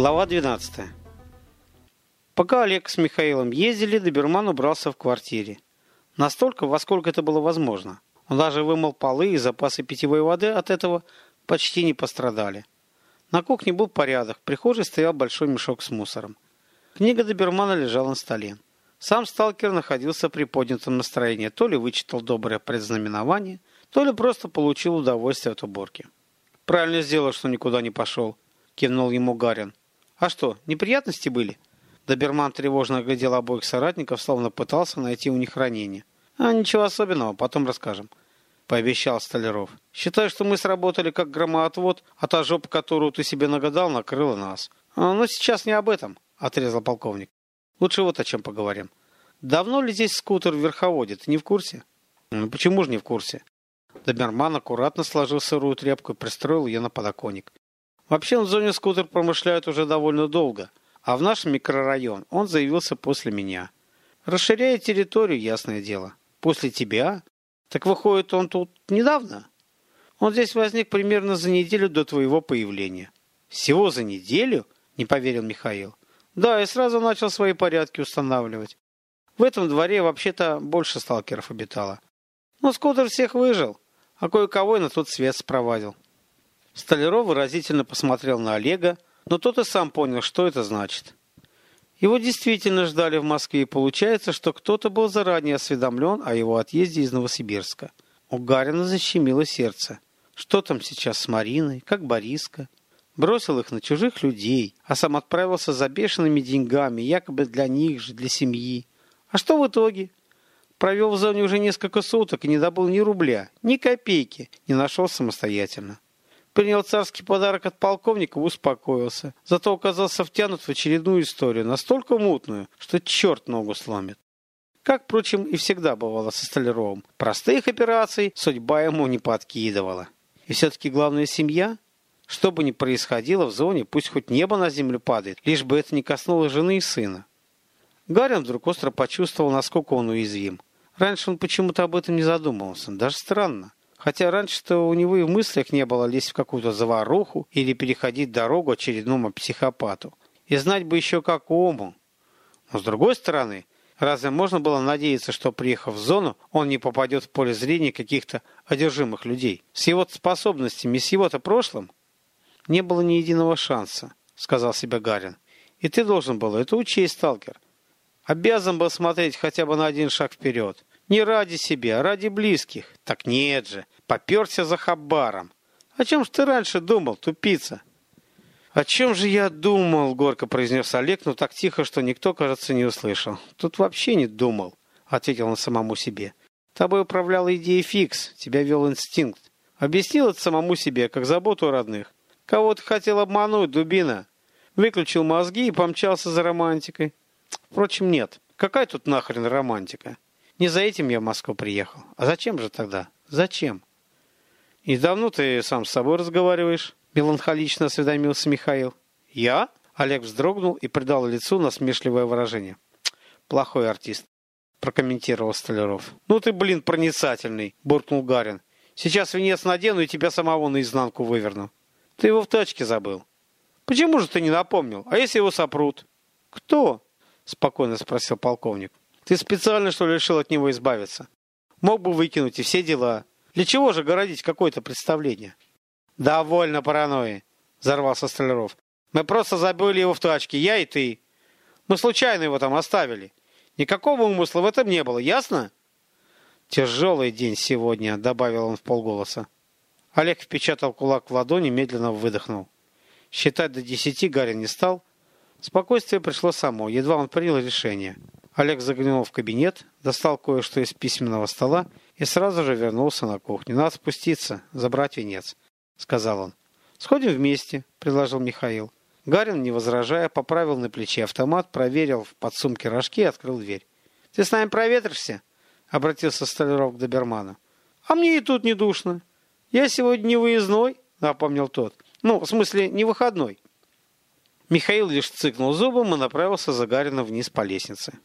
Глава 12. Пока Олег с Михаилом ездили, доберман убрался в квартире. Настолько, во сколько это было возможно. Он даже вымыл полы и запасы питьевой воды от этого почти не пострадали. На кухне был порядок, в прихожей стоял большой мешок с мусором. Книга добермана лежала на столе. Сам сталкер находился при поднятом настроении, то ли вычитал доброе предзнаменование, то ли просто получил удовольствие от уборки. «Правильно сделал, что никуда не пошел», — кивнул ему Гарин. «А что, неприятности были?» Доберман тревожно оглядел обоих соратников, словно пытался найти у них ранение. «А ничего особенного, потом расскажем», — пообещал Столяров. «Считай, что мы сработали как громоотвод, а та жопа, которую ты себе нагадал, накрыла нас». А, «Но сейчас не об этом», — отрезал полковник. «Лучше вот о чем поговорим. Давно ли здесь скутер в верховоде? Ты не в курсе?» «Ну почему же не в курсе?» Доберман аккуратно сложил сырую тряпку и пристроил ее на подоконник. Вообще в зоне скутер промышляют уже довольно долго, а в наш микрорайон он заявился после меня. Расширяя территорию, ясное дело. После тебя? Так выходит, он тут недавно? Он здесь возник примерно за неделю до твоего появления. Всего за неделю? Не поверил Михаил. Да, и сразу начал свои порядки устанавливать. В этом дворе вообще-то больше сталкеров обитало. Но скутер всех выжил, а кое-кого и на тот свет спровадил. Столяров выразительно посмотрел на Олега, но тот и сам понял, что это значит. Его действительно ждали в Москве, и получается, что кто-то был заранее осведомлен о его отъезде из Новосибирска. У Гарина защемило сердце. Что там сейчас с Мариной? Как Бориска? Бросил их на чужих людей, а сам отправился за бешеными деньгами, якобы для них же, для семьи. А что в итоге? Провел в зоне уже несколько суток и не добыл ни рубля, ни копейки, не нашел самостоятельно. Принял царский подарок от полковника успокоился. Зато оказался втянут в очередную историю, настолько мутную, что черт ногу сломит. Как, впрочем, и всегда бывало со Столяровым. Простых операций судьба ему не подкидывала. И все-таки главная семья? Что бы ни происходило в зоне, пусть хоть небо на землю падает, лишь бы это не коснулось жены и сына. Гарин вдруг остро почувствовал, насколько он уязвим. Раньше он почему-то об этом не задумывался. Даже странно. Хотя раньше-то у него и в мыслях не было лезть в какую-то заваруху или переходить дорогу очередному психопату. И знать бы еще какому. Но с другой стороны, разве можно было надеяться, что, приехав в зону, он не попадет в поле зрения каких-то одержимых людей? С его способностями, с его-то прошлым? Не было ни единого шанса, сказал себе Гарин. И ты должен был это учесть, сталкер. Обязан был смотреть хотя бы на один шаг вперед. Не ради себя, а ради близких. Так нет же, поперся за хабаром. О чем ж ты раньше думал, тупица? О чем же я думал, горько произнес Олег, но так тихо, что никто, кажется, не услышал. Тут вообще не думал, ответил он самому себе. Тобой управляла идея фикс, тебя вел инстинкт. Объяснил это самому себе, как заботу о родных. Кого ты хотел обмануть, дубина? Выключил мозги и помчался за романтикой. Впрочем, нет. Какая тут нахрен романтика? Не за этим я в Москву приехал. А зачем же тогда? Зачем? И давно ты сам с собой разговариваешь? Меланхолично осведомился Михаил. Я? Олег вздрогнул и придал лицу насмешливое выражение. Плохой артист, прокомментировал Столяров. Ну ты, блин, проницательный, буркнул Гарин. Сейчас венец надену и тебя самого наизнанку выверну. Ты его в тачке забыл. Почему же ты не напомнил? А если его сопрут? Кто? Спокойно спросил полковник. Ты специально, что ли, решил от него избавиться? Мог бы выкинуть и все дела. Для чего же городить какое-то представление? Довольно паранойи, взорвался Столяров. Мы просто забыли его в тачке, я и ты. Мы случайно его там оставили. Никакого умысла в этом не было, ясно? Тяжелый день сегодня, добавил он в полголоса. Олег впечатал кулак в ладони, медленно выдохнул. Считать до десяти Гарри не стал. Спокойствие пришло само, едва он принял решение. Олег заглянул в кабинет, достал кое-что из письменного стола и сразу же вернулся на кухню. «Надо спуститься, забрать венец», — сказал он. «Сходим вместе», — предложил Михаил. Гарин, не возражая, поправил на плече автомат, проверил в подсумке рожки и открыл дверь. «Ты с нами проветришься?» — обратился Столяров к доберману. «А мне и тут не душно. Я сегодня не выездной», — напомнил тот. «Ну, в смысле, не выходной». Михаил лишь цыкнул зубом и направился за Гарином вниз по лестнице.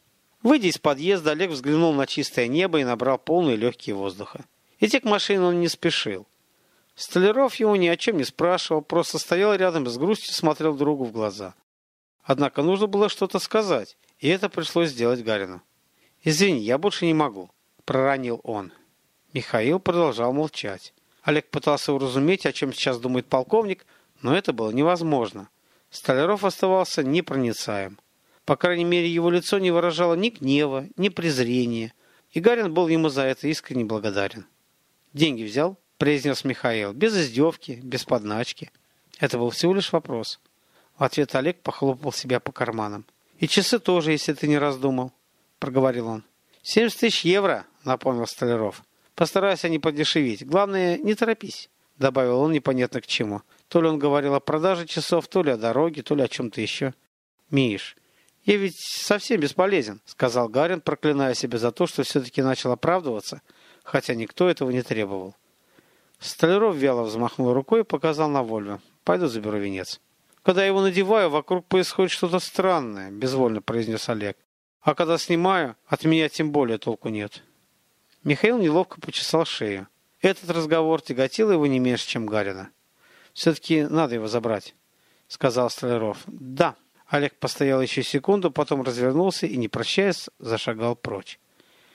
Выйдя из подъезда, Олег взглянул на чистое небо и набрал полные легкие воздуха. Идти к машине он не спешил. Столяров его ни о чем не спрашивал, просто стоял рядом и с грустью смотрел другу в глаза. Однако нужно было что-то сказать, и это пришлось сделать Гарину. «Извини, я больше не могу», – проронил он. Михаил продолжал молчать. Олег пытался уразуметь, о чем сейчас думает полковник, но это было невозможно. Столяров оставался непроницаем. По крайней мере, его лицо не выражало ни гнева, ни презрения, и Гарин был ему за это искренне благодарен. «Деньги взял?» – произнес Михаил, без издевки, без подначки. Это был всего лишь вопрос. В ответ Олег похлопал себя по карманам. «И часы тоже, если ты не раздумал», – проговорил он. «Семьдесят тысяч евро», – напомнил Столяров. Постарайся не подешевить. Главное, не торопись», — добавил он непонятно к чему. То ли он говорил о продаже часов, то ли о дороге, то ли о чем-то еще. «Миш, я ведь совсем бесполезен», — сказал Гарин, проклиная себя за то, что все-таки начал оправдываться, хотя никто этого не требовал. Столяров вяло взмахнул рукой и показал на Вольво. «Пойду заберу венец». «Когда я его надеваю, вокруг происходит что-то странное», — безвольно произнес Олег. «А когда снимаю, от меня тем более толку нет». Михаил неловко почесал шею. Этот разговор тяготил его не меньше, чем Гарина. «Все-таки надо его забрать», — сказал Столяров. «Да». Олег постоял еще секунду, потом развернулся и, не прощаясь, зашагал прочь.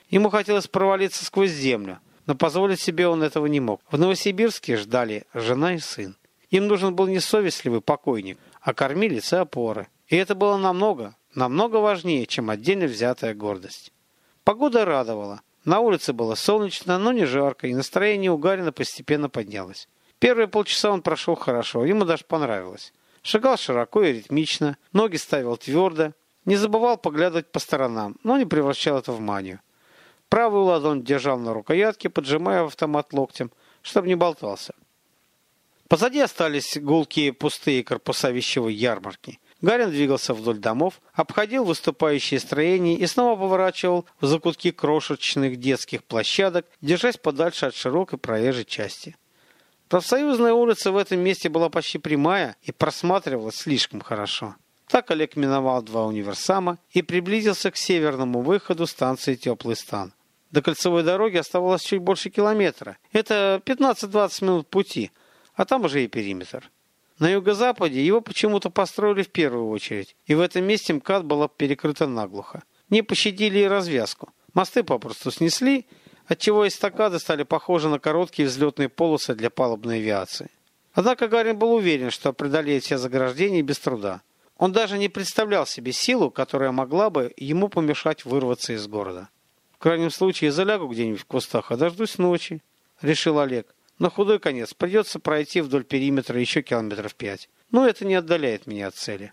Ему хотелось провалиться сквозь землю, но позволить себе он этого не мог. В Новосибирске ждали жена и сын. Им нужен был не совестливый покойник, а кормилец и опоры. И это было намного, намного важнее, чем отдельно взятая гордость. Погода радовала. На улице было солнечно, но не жарко, и настроение у Гарина постепенно поднялось. Первые полчаса он прошел хорошо, ему даже понравилось. Шагал широко и ритмично, ноги ставил твердо, не забывал поглядывать по сторонам, но не превращал это в манию. Правую ладонь держал на рукоятке, поджимая автомат локтем, чтобы не болтался. Позади остались гулкие пустые корпуса вещевой ярмарки. Гарин двигался вдоль домов, обходил выступающие строения и снова поворачивал в закутки крошечных детских площадок, держась подальше от широкой проезжей части. Профсоюзная улица в этом месте была почти прямая и просматривалась слишком хорошо. Так Олег миновал два универсама и приблизился к северному выходу станции «Теплый стан». До кольцевой дороги оставалось чуть больше километра. Это 15-20 минут пути, а там уже и периметр. На юго-западе его почему-то построили в первую очередь, и в этом месте МКАД была перекрыта наглухо. Не пощадили и развязку. Мосты попросту снесли, отчего эстакады стали похожи на короткие взлетные полосы для палубной авиации. Однако Гарин был уверен, что преодолеет все заграждения без труда. Он даже не представлял себе силу, которая могла бы ему помешать вырваться из города. В крайнем случае, залягу где-нибудь в кустах, а дождусь ночи, решил Олег. На худой конец придется пройти вдоль периметра еще километров пять. Но это не отдаляет меня от цели.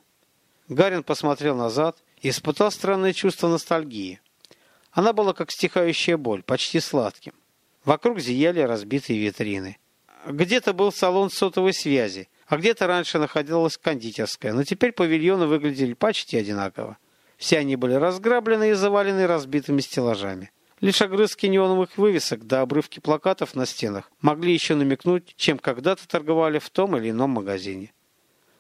Гарин посмотрел назад и испытал странное чувство ностальгии. Она была как стихающая боль, почти сладким. Вокруг зияли разбитые витрины. Где-то был салон сотовой связи, а где-то раньше находилась кондитерская, но теперь павильоны выглядели почти одинаково. Все они были разграблены и завалены разбитыми стеллажами. Лишь огрызки неоновых вывесок да обрывки плакатов на стенах могли еще намекнуть, чем когда-то торговали в том или ином магазине.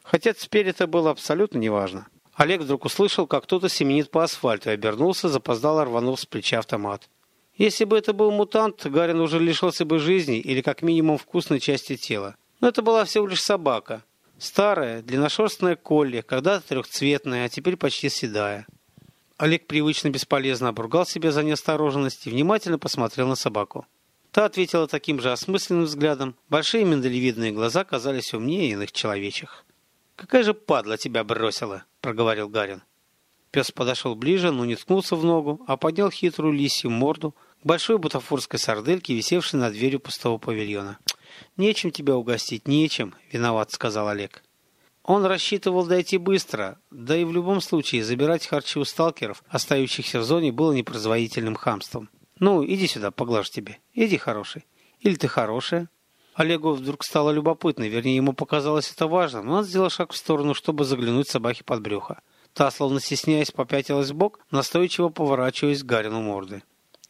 Хотя теперь это было абсолютно неважно. Олег вдруг услышал, как кто-то семенит по асфальту и обернулся, запоздало рванув с плеча автомат. Если бы это был мутант, Гарин уже лишился бы жизни или как минимум вкусной части тела. Но это была всего лишь собака. Старая, длинношерстная колли, когда-то трехцветная, а теперь почти седая. Олег привычно бесполезно обругал себя за неосторожность и внимательно посмотрел на собаку. Та ответила таким же осмысленным взглядом. Большие миндалевидные глаза казались умнее иных человечих. «Какая же падла тебя бросила!» — проговорил Гарин. Пес подошел ближе, но не ткнулся в ногу, а поднял хитрую лисью морду к большой бутафорской сардельке, висевшей над дверью пустого павильона. «Нечем тебя угостить, нечем», — виноват, — сказал Олег. Он рассчитывал дойти быстро, да и в любом случае забирать харчи у сталкеров, остающихся в зоне, было непроизводительным хамством. «Ну, иди сюда, поглажу тебе. Иди, хороший. Или ты хорошая?» Олегу вдруг стало любопытно, вернее, ему показалось это важным, но он сделал шаг в сторону, чтобы заглянуть собаке под брюхо. Та, словно стесняясь, попятилась в бок, настойчиво поворачиваясь к Гарину морды.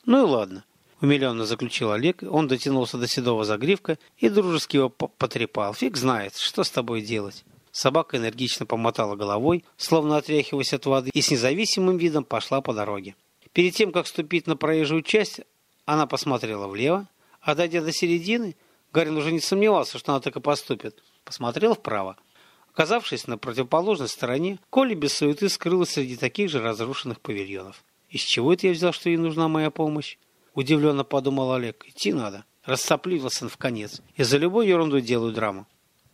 «Ну и ладно», — умиленно заключил Олег. Он дотянулся до седого загривка и дружески его потрепал. «Фиг знает, что с тобой делать». Собака энергично помотала головой, словно отряхиваясь от воды, и с независимым видом пошла по дороге. Перед тем, как ступить на проезжую часть, она посмотрела влево, а дойдя до середины, Гарин уже не сомневался, что она так и поступит. Посмотрел вправо. Оказавшись на противоположной стороне, Коля без суеты скрылась среди таких же разрушенных павильонов. «Из чего это я взял, что ей нужна моя помощь?» Удивленно подумал Олег. «Идти надо». Рассоплился он в конец. И за любой ерунду делаю драму.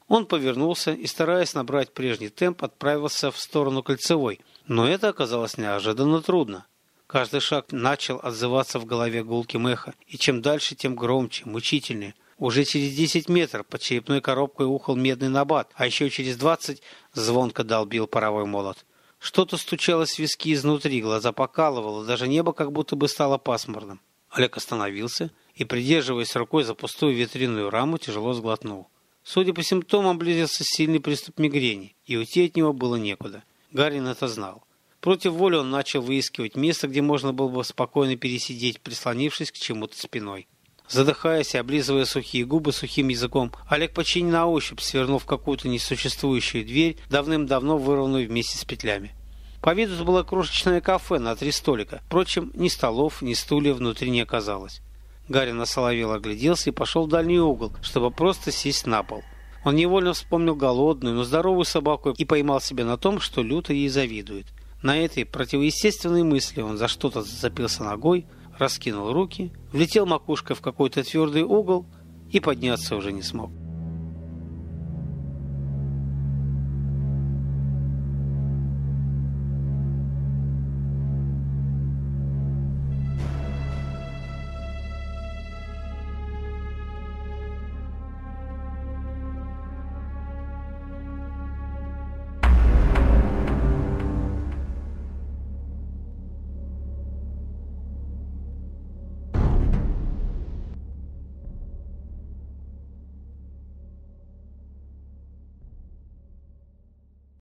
Он повернулся и, стараясь набрать прежний темп, отправился в сторону кольцевой. Но это оказалось неожиданно трудно. Каждый шаг начал отзываться в голове гулким эхо, и чем дальше, тем громче, мучительнее. Уже через 10 метров под черепной коробкой ухал медный набат, а еще через 20 звонко долбил паровой молот. Что-то стучалось в виски изнутри, глаза покалывало, даже небо как будто бы стало пасмурным. Олег остановился и, придерживаясь рукой за пустую витринную раму, тяжело сглотнул. Судя по симптомам, близился сильный приступ мигрени, и уйти от него было некуда. Гарин это знал. Против воли он начал выискивать место, где можно было бы спокойно пересидеть, прислонившись к чему-то спиной. Задыхаясь и облизывая сухие губы сухим языком, Олег почти на ощупь свернул в какую-то несуществующую дверь, давным-давно вырванную вместе с петлями. По виду было крошечное кафе на три столика. Впрочем, ни столов, ни стульев внутри не оказалось. Гарри насоловел огляделся и пошел в дальний угол, чтобы просто сесть на пол. Он невольно вспомнил голодную, но здоровую собаку и поймал себя на том, что люто ей завидует. На этой противоестественной мысли он за что-то зацепился ногой, раскинул руки, влетел макушкой в какой-то твердый угол и подняться уже не смог.